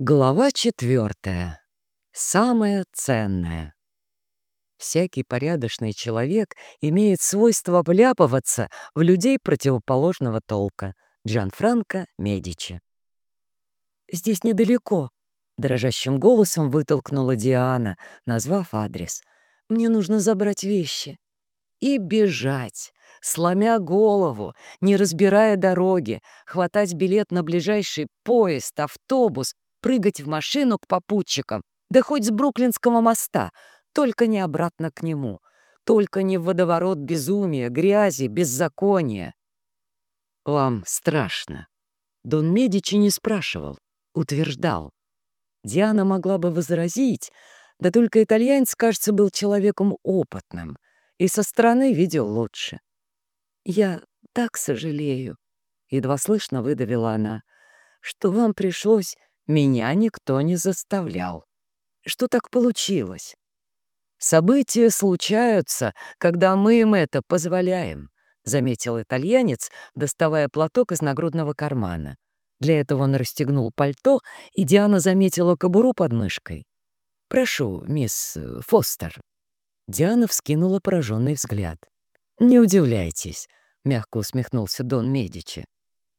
Глава четвертая. Самое ценное. Всякий порядочный человек имеет свойство вляпываться в людей противоположного толка. Джанфранко Медичи. «Здесь недалеко», — дрожащим голосом вытолкнула Диана, назвав адрес. «Мне нужно забрать вещи». И бежать, сломя голову, не разбирая дороги, хватать билет на ближайший поезд, автобус, прыгать в машину к попутчикам, да хоть с Бруклинского моста, только не обратно к нему, только не в водоворот безумия, грязи, беззакония. «Вам страшно?» Дон Медичи не спрашивал, утверждал. Диана могла бы возразить, да только итальянец, кажется, был человеком опытным и со стороны видел лучше. «Я так сожалею», — едва слышно выдавила она, — «что вам пришлось меня никто не заставлял. Что так получилось? События случаются, когда мы им это позволяем, заметил итальянец, доставая платок из нагрудного кармана. Для этого он расстегнул пальто, и Диана заметила кобуру под мышкой. «Прошу, мисс э, Фостер». Диана вскинула пораженный взгляд. «Не удивляйтесь», — мягко усмехнулся Дон Медичи.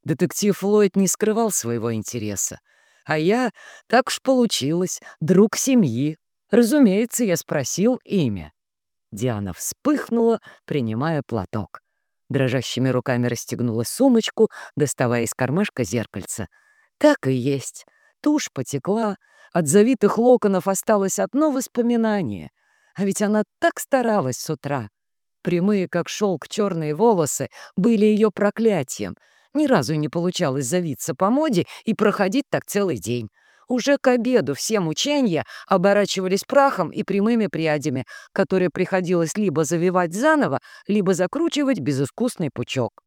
Детектив Ллойд не скрывал своего интереса. А я, так уж получилось, друг семьи. Разумеется, я спросил имя. Диана вспыхнула, принимая платок. Дрожащими руками расстегнула сумочку, доставая из кармашка зеркальце. Так и есть. Тушь потекла, от завитых локонов осталось одно воспоминание. А ведь она так старалась с утра. Прямые, как шелк, черные волосы были ее проклятием — ни разу не получалось завиться по моде и проходить так целый день. Уже к обеду все мучения оборачивались прахом и прямыми прядями, которые приходилось либо завивать заново, либо закручивать безыскусный пучок.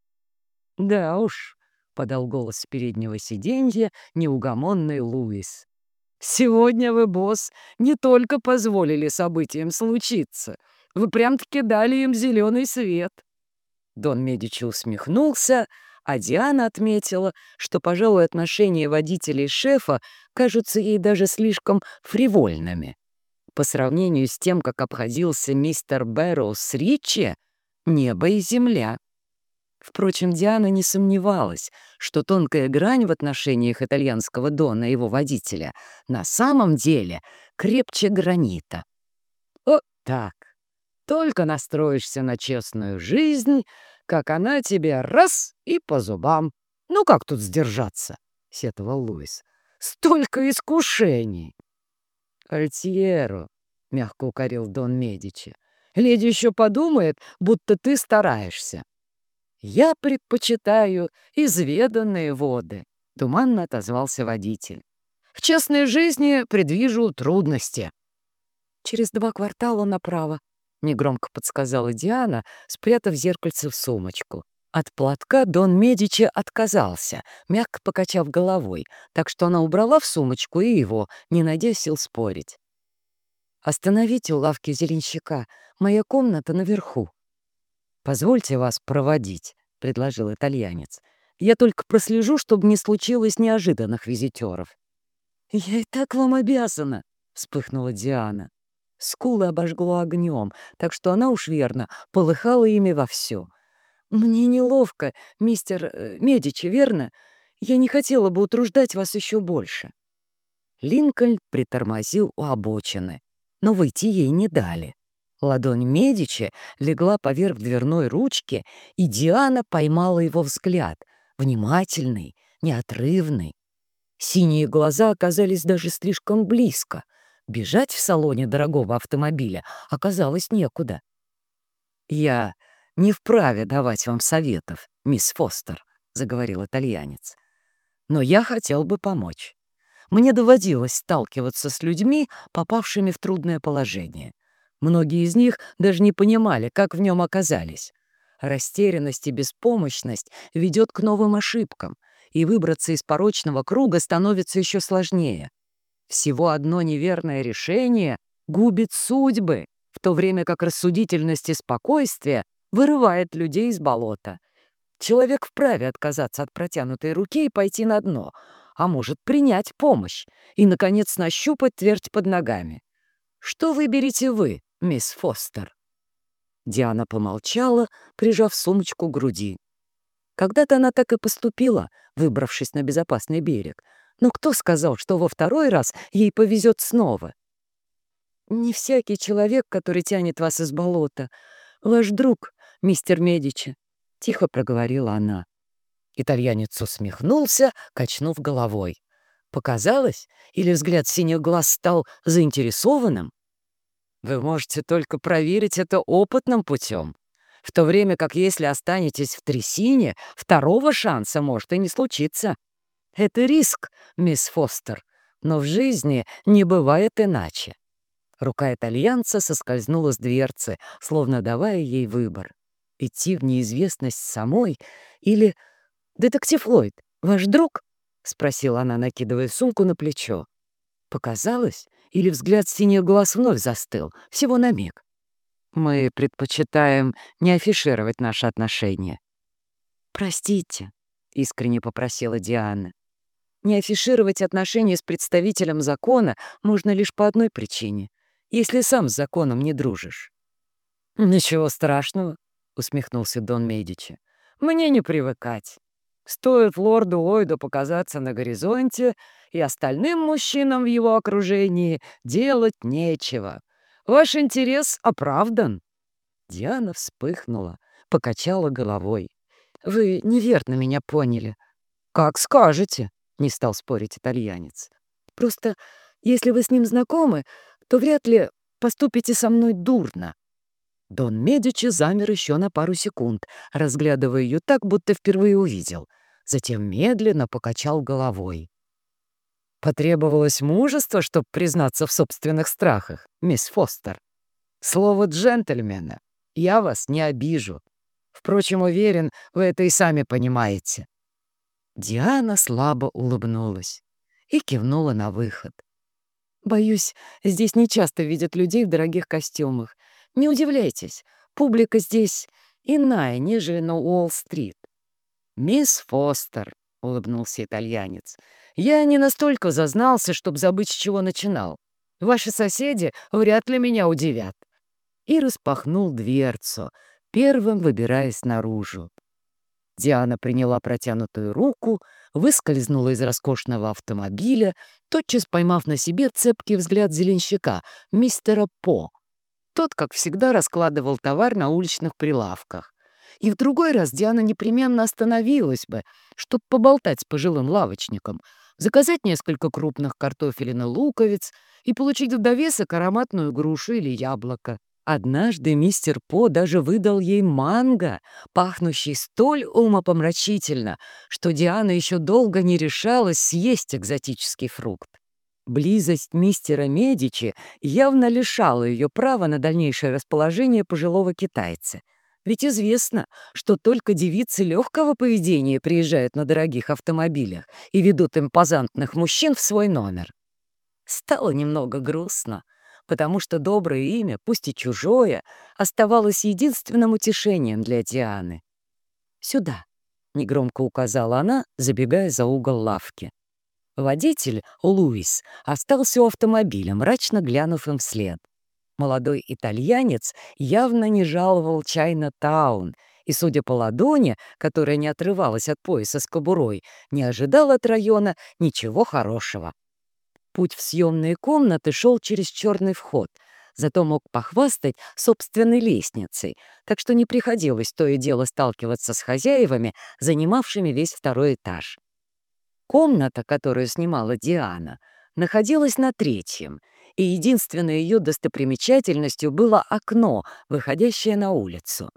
«Да уж», — подал голос с переднего сиденья неугомонный Луис. «Сегодня вы, босс, не только позволили событиям случиться, вы прям-таки дали им зеленый свет». Дон Медичи усмехнулся, — а Диана отметила, что, пожалуй, отношения водителя и шефа кажутся ей даже слишком фривольными. По сравнению с тем, как обходился мистер Бэрроуз с Ричи, небо и земля. Впрочем, Диана не сомневалась, что тонкая грань в отношениях итальянского Дона и его водителя на самом деле крепче гранита. Вот так. Только настроишься на честную жизнь, как она тебе раз и по зубам. Ну как тут сдержаться? — сетовал Луис. Столько искушений! Альтьеро, — мягко укорил Дон Медичи, — леди еще подумает, будто ты стараешься. Я предпочитаю изведанные воды, — туманно отозвался водитель. В честной жизни предвижу трудности. Через два квартала направо — негромко подсказала Диана, спрятав зеркальце в сумочку. От платка Дон Медичи отказался, мягко покачав головой, так что она убрала в сумочку и его, не найдя сил спорить. «Остановите у лавки зеленщика. Моя комната наверху». «Позвольте вас проводить», — предложил итальянец. «Я только прослежу, чтобы не случилось неожиданных визитеров». «Я и так вам обязана», — вспыхнула Диана. Скулы обожгло огнем, так что она уж верно полыхала ими вовсю. «Мне неловко, мистер э, Медичи, верно? Я не хотела бы утруждать вас еще больше». Линкольн притормозил у обочины, но выйти ей не дали. Ладонь Медичи легла поверх дверной ручки, и Диана поймала его взгляд, внимательный, неотрывный. Синие глаза оказались даже слишком близко — Бежать в салоне дорогого автомобиля оказалось некуда. «Я не вправе давать вам советов, мисс Фостер», — заговорил итальянец. «Но я хотел бы помочь. Мне доводилось сталкиваться с людьми, попавшими в трудное положение. Многие из них даже не понимали, как в нем оказались. Растерянность и беспомощность ведет к новым ошибкам, и выбраться из порочного круга становится еще сложнее. Всего одно неверное решение губит судьбы, в то время как рассудительность и спокойствие вырывает людей из болота. Человек вправе отказаться от протянутой руки и пойти на дно, а может принять помощь и, наконец, нащупать твердь под ногами. Что выберете вы, мисс Фостер?» Диана помолчала, прижав сумочку к груди. Когда-то она так и поступила, выбравшись на безопасный берег. Но кто сказал, что во второй раз ей повезет снова? «Не всякий человек, который тянет вас из болота. Ваш друг, мистер Медичи», — тихо проговорила она. Итальянец усмехнулся, качнув головой. Показалось, или взгляд синих глаз стал заинтересованным? Вы можете только проверить это опытным путем. В то время как если останетесь в трясине, второго шанса может и не случиться. Это риск, мисс Фостер, но в жизни не бывает иначе. Рука итальянца соскользнула с дверцы, словно давая ей выбор. Идти в неизвестность самой или... «Детектив Ллойд, ваш друг?» — спросила она, накидывая сумку на плечо. Показалось, или взгляд синих глаз вновь застыл, всего на миг. Мы предпочитаем не афишировать наши отношения. «Простите», — искренне попросила Диана. «Не афишировать отношения с представителем закона можно лишь по одной причине — если сам с законом не дружишь». «Ничего страшного», — усмехнулся Дон Медичи. «Мне не привыкать. Стоит лорду Ллойду показаться на горизонте, и остальным мужчинам в его окружении делать нечего. Ваш интерес оправдан». Диана вспыхнула, покачала головой. «Вы неверно меня поняли». «Как скажете», — не стал спорить итальянец. «Просто, если вы с ним знакомы, то вряд ли поступите со мной дурно». Дон Медичи замер еще на пару секунд, разглядывая ее так, будто впервые увидел — затем медленно покачал головой. Потребовалось мужество, чтобы признаться в собственных страхах, мисс Фостер. Слово джентльмена. Я вас не обижу. Впрочем, уверен, вы это и сами понимаете. Диана слабо улыбнулась и кивнула на выход. «Боюсь, здесь не часто видят людей в дорогих костюмах. Не удивляйтесь, публика здесь иная, нежели на Уолл-стрит. «Мисс Фостер», — улыбнулся итальянец, — «я не настолько зазнался, чтобы забыть, с чего начинал. Ваши соседи вряд ли меня удивят». И распахнул дверцу, первым выбираясь наружу. Диана приняла протянутую руку, выскользнула из роскошного автомобиля, тотчас поймав на себе цепкий взгляд зеленщика, мистера По. Тот, как всегда, раскладывал товар на уличных прилавках. И в другой раз Диана непременно остановилась бы, чтобы поболтать с пожилым лавочником, заказать несколько крупных картофелин и луковиц и получить в довесок ароматную грушу или яблоко. Однажды мистер По даже выдал ей манго, пахнущий столь умопомрачительно, что Диана еще долго не решалась съесть экзотический фрукт. Близость мистера Медичи явно лишала ее права на дальнейшее расположение пожилого китайца — ведь известно, что только девицы легкого поведения приезжают на дорогих автомобилях и ведут импозантных мужчин в свой номер. Стало немного грустно, потому что доброе имя, пусть и чужое, оставалось единственным утешением для Дианы. «Сюда», — негромко указала она, забегая за угол лавки. Водитель, Луис, остался у автомобиля, мрачно глянув им вслед. Молодой итальянец явно не жаловал Чайна-таун и, судя по ладони, которая не отрывалась от пояса с кобурой, не ожидал от района ничего хорошего. Путь в съемные комнаты шел через черный вход, зато мог похвастать собственной лестницей, так что не приходилось то и дело сталкиваться с хозяевами, занимавшими весь второй этаж. Комната, которую снимала Диана, находилась на третьем — и единственной ее достопримечательностью было окно, выходящее на улицу.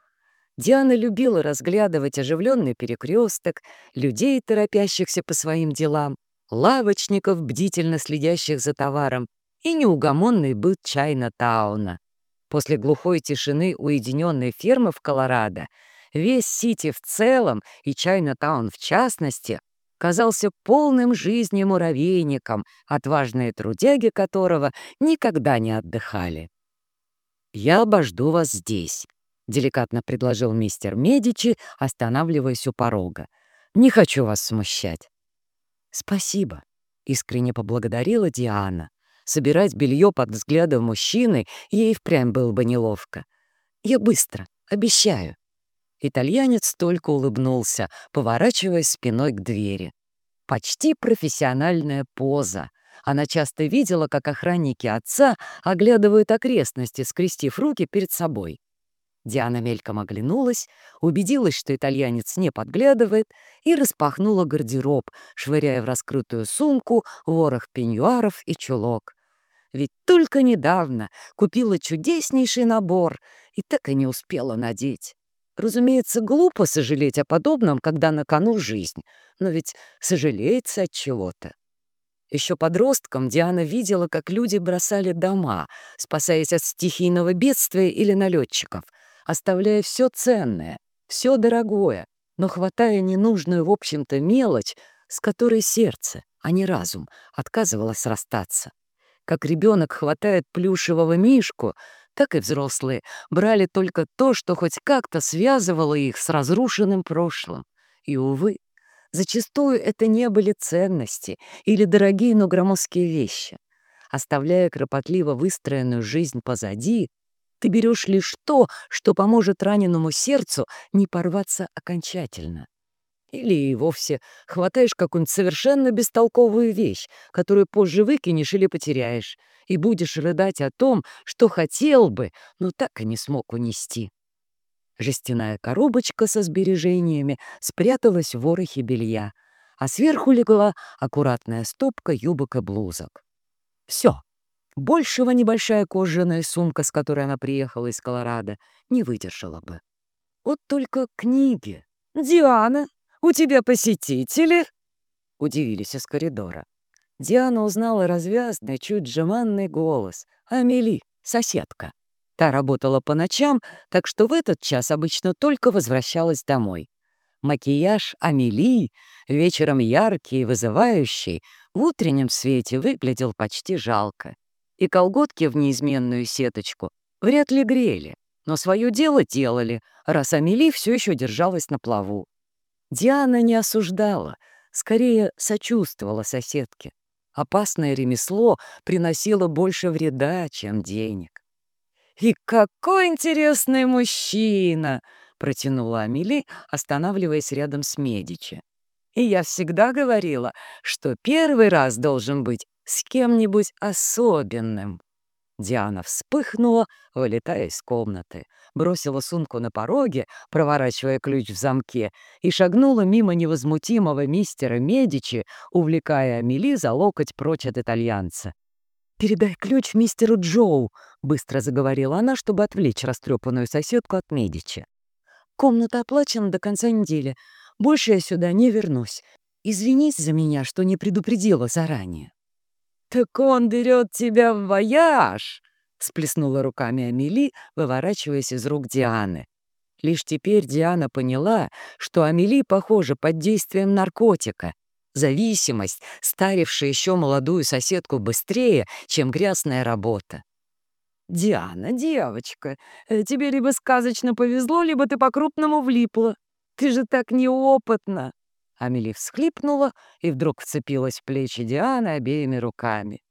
Диана любила разглядывать оживленный перекресток, людей, торопящихся по своим делам, лавочников, бдительно следящих за товаром, и неугомонный быт Чайна-тауна. После глухой тишины уединенной фермы в Колорадо весь Сити в целом и Чайна-таун в частности казался полным жизни муравейником, отважные трудяги которого никогда не отдыхали. «Я обожду вас здесь», — деликатно предложил мистер Медичи, останавливаясь у порога. «Не хочу вас смущать». «Спасибо», — искренне поблагодарила Диана. Собирать белье под взглядом мужчины ей впрямь было бы неловко. «Я быстро, обещаю». Итальянец только улыбнулся, поворачиваясь спиной к двери. Почти профессиональная поза. Она часто видела, как охранники отца оглядывают окрестности, скрестив руки перед собой. Диана мельком оглянулась, убедилась, что итальянец не подглядывает, и распахнула гардероб, швыряя в раскрытую сумку ворох пеньюаров и чулок. Ведь только недавно купила чудеснейший набор и так и не успела надеть. Разумеется, глупо сожалеть о подобном, когда на кону жизнь, но ведь сожалеется от чего-то. Еще подростком Диана видела, как люди бросали дома, спасаясь от стихийного бедствия или налетчиков — оставляя все ценное, все дорогое, но хватая ненужную, в общем-то, мелочь, с которой сердце, а не разум, отказывалось расстаться. Как ребенок хватает плюшевого мишку, так и взрослые брали только то, что хоть как-то связывало их с разрушенным прошлым. И, увы, зачастую это не были ценности или дорогие, но громоздкие вещи. Оставляя кропотливо выстроенную жизнь позади, ты берешь лишь то, что поможет раненому сердцу не порваться окончательно. Или и вовсе хватаешь какую-нибудь совершенно бестолковую вещь, которую позже выкинешь или потеряешь, и будешь рыдать о том, что хотел бы, но так и не смог унести. Жестяная коробочка со сбережениями спряталась в ворохе белья, а сверху легла аккуратная стопка юбок и блузок. Все, Большего небольшая кожаная сумка, с которой она приехала из Колорадо, не выдержала бы. Вот только книги. «Диана, у тебя посетители?» Удивились из коридора. Диана узнала развязный, чуть жеманный голос. Амели, соседка. Та работала по ночам, так что в этот час обычно только возвращалась домой. Макияж Амели, вечером яркий и вызывающий, в утреннем свете выглядел почти жалко и колготки в неизменную сеточку вряд ли грели, но свое дело делали, раз Амели все еще держалась на плаву. Диана не осуждала, скорее сочувствовала соседке. Опасное ремесло приносило больше вреда, чем денег. «И какой интересный мужчина!» — протянула Амели, останавливаясь рядом с Медичи. «И я всегда говорила, что первый раз должен быть с кем-нибудь особенным. Диана вспыхнула, вылетая из комнаты, бросила сумку на пороге, проворачивая ключ в замке, и шагнула мимо невозмутимого мистера Медичи, увлекая Амели за локоть прочь от итальянца. «Передай ключ мистеру Джоу», — быстро заговорила она, чтобы отвлечь растрепанную соседку от Медичи. «Комната оплачена до конца недели. Больше я сюда не вернусь. Извинись за меня, что не предупредила заранее». «Так он берет тебя в вояж!» — всплеснула руками Амели, выворачиваясь из рук Дианы. Лишь теперь Диана поняла, что Амели, похоже, под действием наркотика. Зависимость, старившая еще молодую соседку быстрее, чем грязная работа. «Диана, девочка, э, тебе либо сказочно повезло, либо ты по-крупному влипла. Ты же так неопытна!» Амели всхлипнула и вдруг вцепилась в плечи Дианы обеими руками.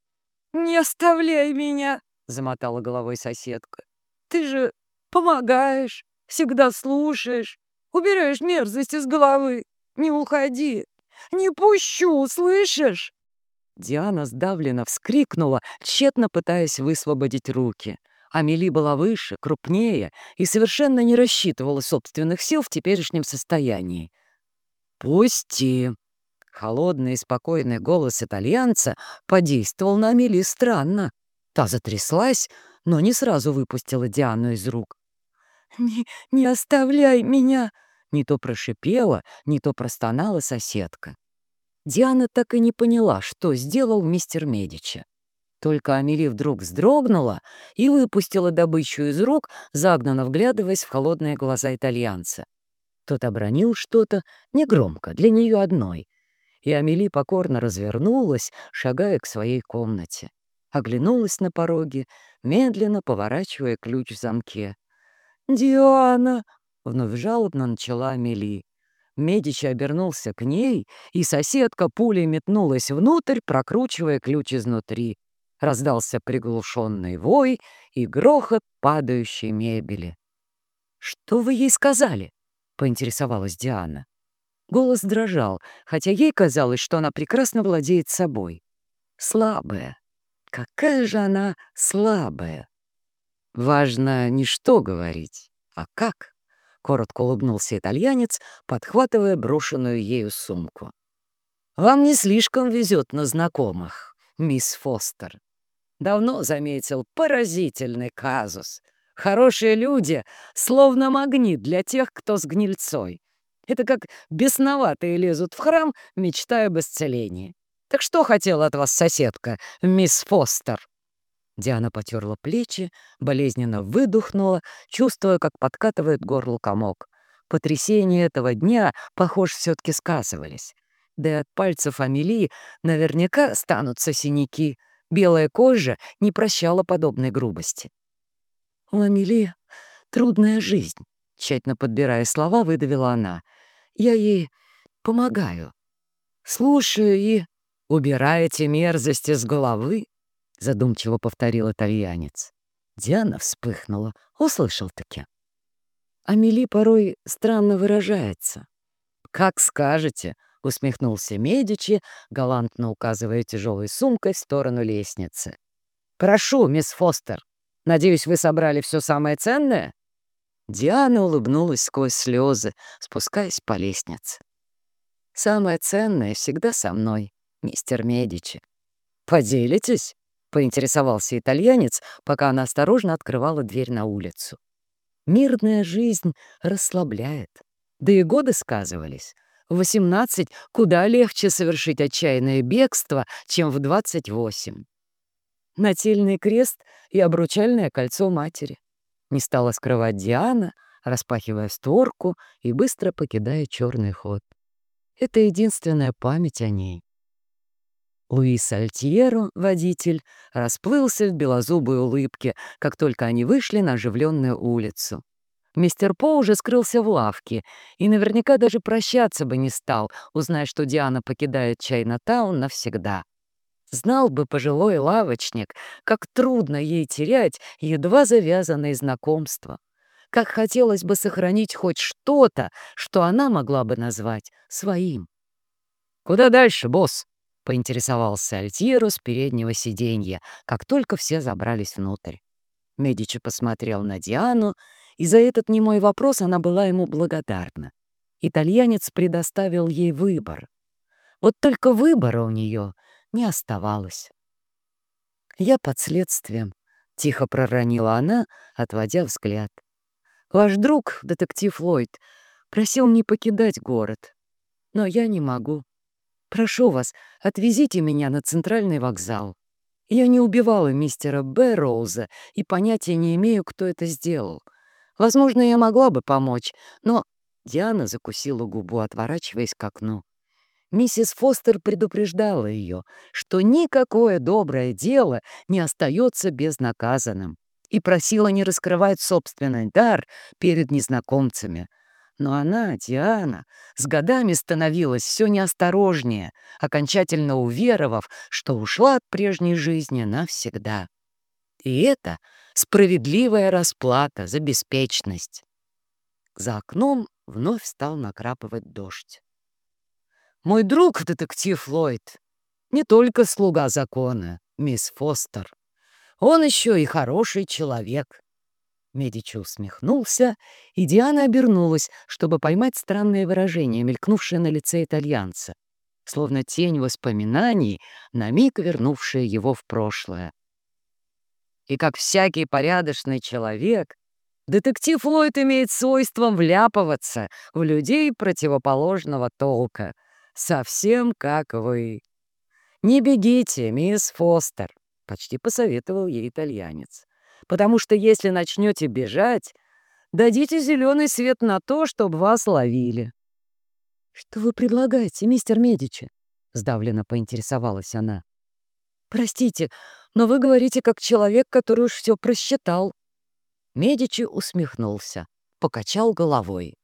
«Не оставляй меня!» — замотала головой соседка. «Ты же помогаешь, всегда слушаешь, убираешь мерзость из головы. Не уходи! Не пущу, слышишь?» Диана сдавленно вскрикнула, тщетно пытаясь высвободить руки. Амели была выше, крупнее и совершенно не рассчитывала собственных сил в теперешнем состоянии. «Пусти!» Холодный и спокойный голос итальянца подействовал на Амели странно. Та затряслась, но не сразу выпустила Диану из рук. «Не, не оставляй меня!» Не то прошипела, не то простонала соседка. Диана так и не поняла, что сделал мистер Медичи. Только Амели вдруг вздрогнула и выпустила добычу из рук, загнанно вглядываясь в холодные глаза итальянца. Тот обронил что-то негромко, для нее одной. И Амели покорно развернулась, шагая к своей комнате. Оглянулась на пороге, медленно поворачивая ключ в замке. «Диана!» — вновь жалобно начала Амели. Медичи обернулся к ней, и соседка пулей метнулась внутрь, прокручивая ключ изнутри. Раздался приглушенный вой и грохот падающей мебели. «Что вы ей сказали?» — поинтересовалась Диана. Голос дрожал, хотя ей казалось, что она прекрасно владеет собой. Слабая. Какая же она слабая. Важно не что говорить, а как. Коротко улыбнулся итальянец, подхватывая брошенную ею сумку. «Вам не слишком везет на знакомых, мисс Фостер. Давно заметил поразительный казус. Хорошие люди словно магнит для тех, кто с гнильцой. Это как бесноватые лезут в храм, мечтая об исцелении. Так что хотела от вас соседка, мисс Фостер?» Диана потерла плечи, болезненно выдохнула, чувствуя, как подкатывает горло комок. Потрясения этого дня, похоже, все-таки сказывались. Да и от пальцев Амелии наверняка станутся синяки. Белая кожа не прощала подобной грубости. «У Амелии трудная жизнь», — тщательно подбирая слова, выдавила она. «Я ей помогаю. Слушаю и...» «Убираете мерзости с головы?» — задумчиво повторил итальянец. Диана вспыхнула, услышал-таки. Амели порой странно выражается. «Как скажете», — усмехнулся Медичи, галантно указывая тяжелой сумкой в сторону лестницы. «Прошу, мисс Фостер, надеюсь, вы собрали все самое ценное?» Диана улыбнулась сквозь слезы, спускаясь по лестнице. «Самое ценное всегда со мной, мистер Медичи. Поделитесь?» — поинтересовался итальянец, пока она осторожно открывала дверь на улицу. «Мирная жизнь расслабляет. Да и годы сказывались. В 18 куда легче совершить отчаянное бегство, чем в 28. Нательный крест и обручальное кольцо матери. Не стала скрывать Диана, распахивая створку и быстро покидая черный ход. Это единственная память о ней. Луис Альтьеро, водитель, расплылся в белозубой улыбке, как только они вышли на оживленную улицу. Мистер По уже скрылся в лавке и наверняка даже прощаться бы не стал, узнав, что Диана покидает Чайнатаун навсегда. Знал бы пожилой лавочник, как трудно ей терять едва завязанные знакомства. Как хотелось бы сохранить хоть что-то, что она могла бы назвать своим. «Куда дальше, босс?» — поинтересовался Альтьеро с переднего сиденья, как только все забрались внутрь. Медичи посмотрел на Диану, и за этот немой вопрос она была ему благодарна. Итальянец предоставил ей выбор. Вот только выбора у нее не оставалось. «Я под следствием», — тихо проронила она, отводя взгляд. «Ваш друг, детектив Ллойд, просил не покидать город, но я не могу. Прошу вас, отвезите меня на центральный вокзал. Я не убивала мистера Бэрроуза и понятия не имею, кто это сделал. Возможно, я могла бы помочь, но...» Диана закусила губу, отворачиваясь к окну. Миссис Фостер предупреждала ее, что никакое доброе дело не остается безнаказанным, и просила не раскрывать собственный дар перед незнакомцами — но она, Диана, с годами становилась все неосторожнее, окончательно уверовав, что ушла от прежней жизни навсегда. И это справедливая расплата за беспечность. За окном вновь стал накрапывать дождь. «Мой друг, детектив Ллойд, не только слуга закона, мисс Фостер. Он еще и хороший человек. Медичи усмехнулся, и Диана обернулась, чтобы поймать странное выражение, мелькнувшее на лице итальянца, словно тень воспоминаний, на миг вернувшая его в прошлое. И как всякий порядочный человек, детектив Ллойд имеет свойство вляпываться в людей противоположного толка, совсем как вы. «Не бегите, мисс Фостер», — почти посоветовал ей итальянец потому что если начнете бежать, дадите зеленый свет на то, чтобы вас ловили». «Что вы предлагаете, мистер Медичи?» — сдавленно поинтересовалась она. «Простите, но вы говорите как человек, который уж все просчитал». Медичи усмехнулся, покачал головой.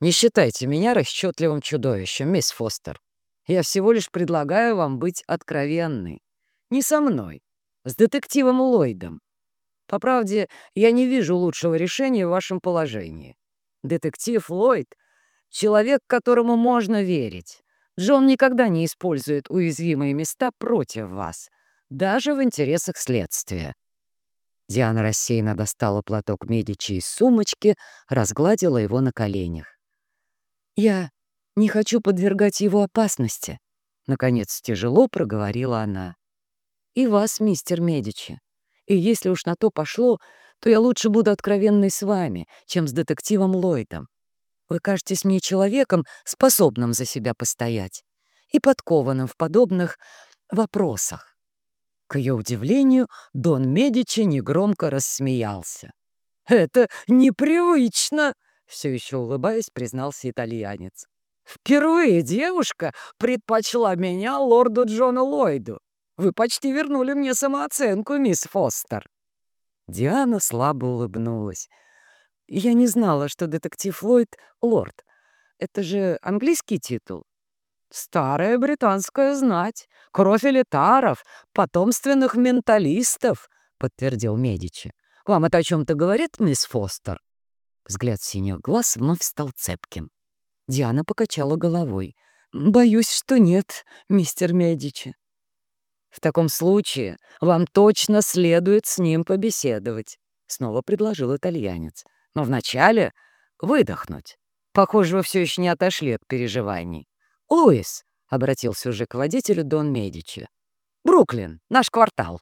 Не считайте меня расчетливым чудовищем, мисс Фостер. Я всего лишь предлагаю вам быть откровенной. Не со мной, с детективом Ллойдом. По правде, я не вижу лучшего решения в вашем положении. Детектив Ллойд — человек, которому можно верить. Джон никогда не использует уязвимые места против вас, даже в интересах следствия. Диана рассеянно достала платок Медичи из сумочки, разгладила его на коленях. «Я не хочу подвергать его опасности», — наконец тяжело проговорила она. «И вас, мистер Медичи. И если уж на то пошло, то я лучше буду откровенной с вами, чем с детективом Ллойдом. Вы кажетесь мне человеком, способным за себя постоять и подкованным в подобных вопросах. К ее удивлению, Дон Медичи негромко рассмеялся. «Это непривычно!» — все еще улыбаясь, признался итальянец. «Впервые девушка предпочла меня лорду Джону Ллойду. Вы почти вернули мне самооценку, мисс Фостер». Диана слабо улыбнулась. «Я не знала, что детектив Ллойд — лорд. Это же английский титул?» Старая британская знать, кровь элитаров, потомственных менталистов, подтвердил Медичи. Вам это о чем-то говорит, мисс Фостер? Взгляд синих глаз вновь стал цепким. Диана покачала головой. «Боюсь, что нет, мистер Медичи». «В таком случае вам точно следует с ним побеседовать», — снова предложил итальянец. «Но вначале выдохнуть. Похоже, вы все еще не отошли от переживаний. «Луис», — обратился уже к водителю Дон Медичи. «Бруклин, наш квартал».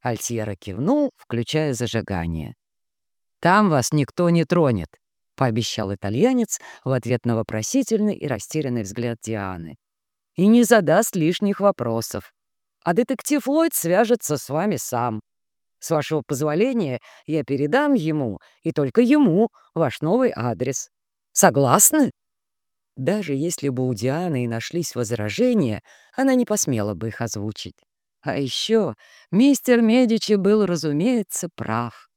Альтьера кивнул, включая зажигание. «Там вас никто не тронет», — пообещал итальянец в ответ на вопросительный и растерянный взгляд Дианы. «И не задаст лишних вопросов. А детектив Ллойд свяжется с вами сам. С вашего позволения я передам ему, и только ему, ваш новый адрес. Согласны?» Даже если бы у Дианы и нашлись возражения, она не посмела бы их озвучить. А еще мистер Медичи был, разумеется, прав.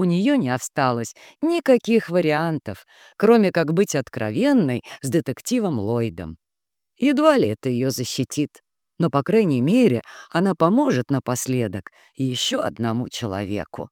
У нее не осталось никаких вариантов, кроме как быть откровенной с детективом Ллойдом. Едва ли это ее защитит, но, по крайней мере, она поможет напоследок еще одному человеку.